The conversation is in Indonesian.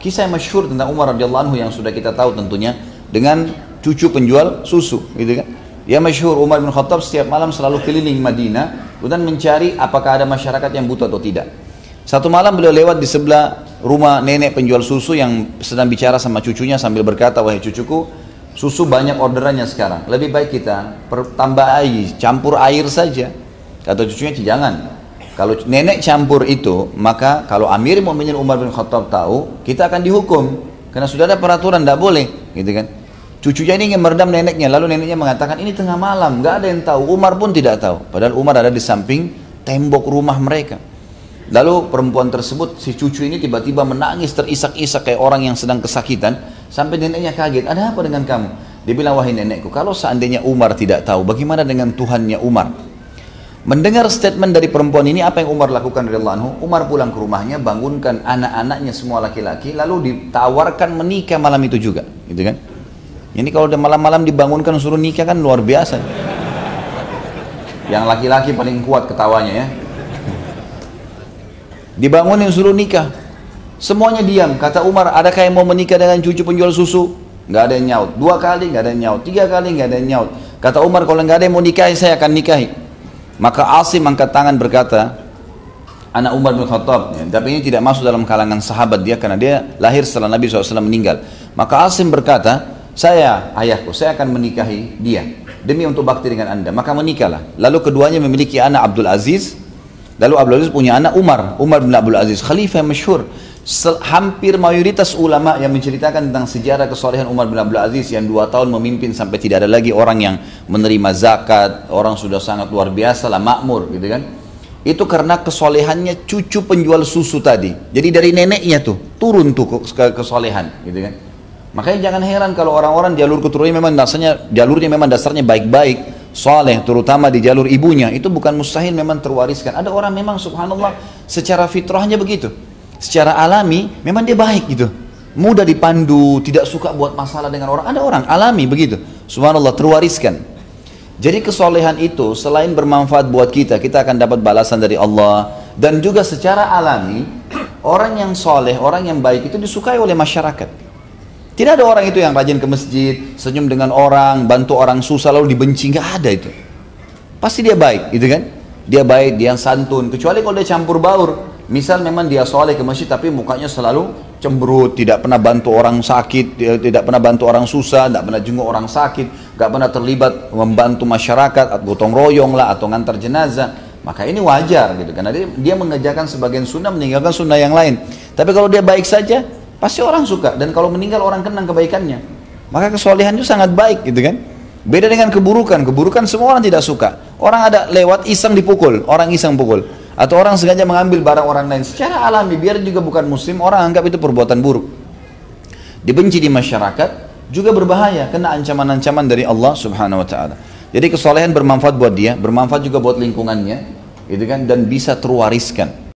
kisah yang masyhur tentang Umar radhiyallahu anhu yang sudah kita tahu tentunya dengan cucu penjual susu, gitu kan? Ya masyhur Umar bin Khattab setiap malam selalu keliling Madinah kemudian mencari apakah ada masyarakat yang butuh atau tidak. Satu malam beliau lewat di sebelah rumah nenek penjual susu yang sedang bicara sama cucunya sambil berkata, wahai cucuku, susu banyak orderannya sekarang. Lebih baik kita tambah air, campur air saja. Kata cucunya, jangan. Kalau nenek campur itu, maka kalau Amir Mu'minin Umar bin Khattab tahu, kita akan dihukum. Karena sudah ada peraturan, tidak boleh. Gitu kan. Cucunya ini ingin meredam neneknya, lalu neneknya mengatakan, ini tengah malam, nggak ada yang tahu. Umar pun tidak tahu. Padahal Umar ada di samping tembok rumah mereka. Lalu perempuan tersebut, si cucu ini tiba-tiba menangis terisak-isak kayak orang yang sedang kesakitan. Sampai neneknya kaget, ada apa dengan kamu? Dia bilang, wahai nenekku, kalau seandainya Umar tidak tahu, bagaimana dengan Tuhannya Umar? Mendengar statement dari perempuan ini, apa yang Umar lakukan dari anhu? Umar pulang ke rumahnya, bangunkan anak-anaknya semua laki-laki, lalu ditawarkan menikah malam itu juga, gitu kan? Ini kalau udah malam-malam dibangunkan suruh nikah kan luar biasa. Yang laki-laki paling kuat ketawanya ya. Dibangunin suruh nikah. Semuanya diam. Kata Umar, adakah yang mau menikah dengan cucu penjual susu? Gak ada yang nyaut. Dua kali gak ada yang nyaut. Tiga kali gak ada yang nyaut. Kata Umar, kalau gak ada yang mau nikahi, saya akan nikahi. Maka Asim angkat tangan berkata, anak Umar bin Khattab. Ya, tapi ini tidak masuk dalam kalangan sahabat dia karena dia lahir setelah Nabi SAW meninggal. Maka Asim berkata, saya ayahku, saya akan menikahi dia demi untuk bakti dengan anda. Maka menikahlah. Lalu keduanya memiliki anak Abdul Aziz. Lalu Abdul Aziz punya anak Umar, Umar bin Abdul Aziz, khalifah yang masyhur hampir mayoritas ulama yang menceritakan tentang sejarah kesolehan Umar bin Abdul Aziz yang dua tahun memimpin sampai tidak ada lagi orang yang menerima zakat, orang sudah sangat luar biasa lah makmur gitu kan. Itu karena kesolehannya cucu penjual susu tadi. Jadi dari neneknya tuh turun tuh ke kesolehan gitu kan. Makanya jangan heran kalau orang-orang jalur keturunannya memang dasarnya jalurnya memang dasarnya baik-baik, soleh terutama di jalur ibunya itu bukan mustahil memang terwariskan. Ada orang memang subhanallah secara fitrahnya begitu. Secara alami memang dia baik gitu. Mudah dipandu tidak suka buat masalah dengan orang. Ada orang alami begitu. Subhanallah terwariskan. Jadi kesolehan itu selain bermanfaat buat kita kita akan dapat balasan dari Allah. Dan juga secara alami orang yang soleh orang yang baik itu disukai oleh masyarakat tidak ada orang itu yang rajin ke masjid senyum dengan orang bantu orang susah lalu dibenci. Nggak ada itu. Pasti dia baik gitu kan? Dia baik dia santun. Kecuali kalau dia campur baur. Misal memang dia soleh ke masjid tapi mukanya selalu cemberut, tidak pernah bantu orang sakit, tidak pernah bantu orang susah, tidak pernah jenguk orang sakit, tidak pernah terlibat membantu masyarakat, atau gotong royong lah, atau ngantar jenazah. Maka ini wajar gitu, karena dia, dia mengerjakan sebagian sunnah, meninggalkan sunnah yang lain. Tapi kalau dia baik saja, pasti orang suka. Dan kalau meninggal orang kenang kebaikannya. Maka kesolehan itu sangat baik gitu kan. Beda dengan keburukan, keburukan semua orang tidak suka. Orang ada lewat iseng dipukul, orang iseng pukul. Atau orang sengaja mengambil barang orang lain. Secara alami biar juga bukan muslim orang anggap itu perbuatan buruk. Dibenci di masyarakat juga berbahaya. Kena ancaman-ancaman dari Allah subhanahu wa ta'ala. Jadi kesolehan bermanfaat buat dia bermanfaat juga buat lingkungannya gitu kan? Dan bisa terwariskan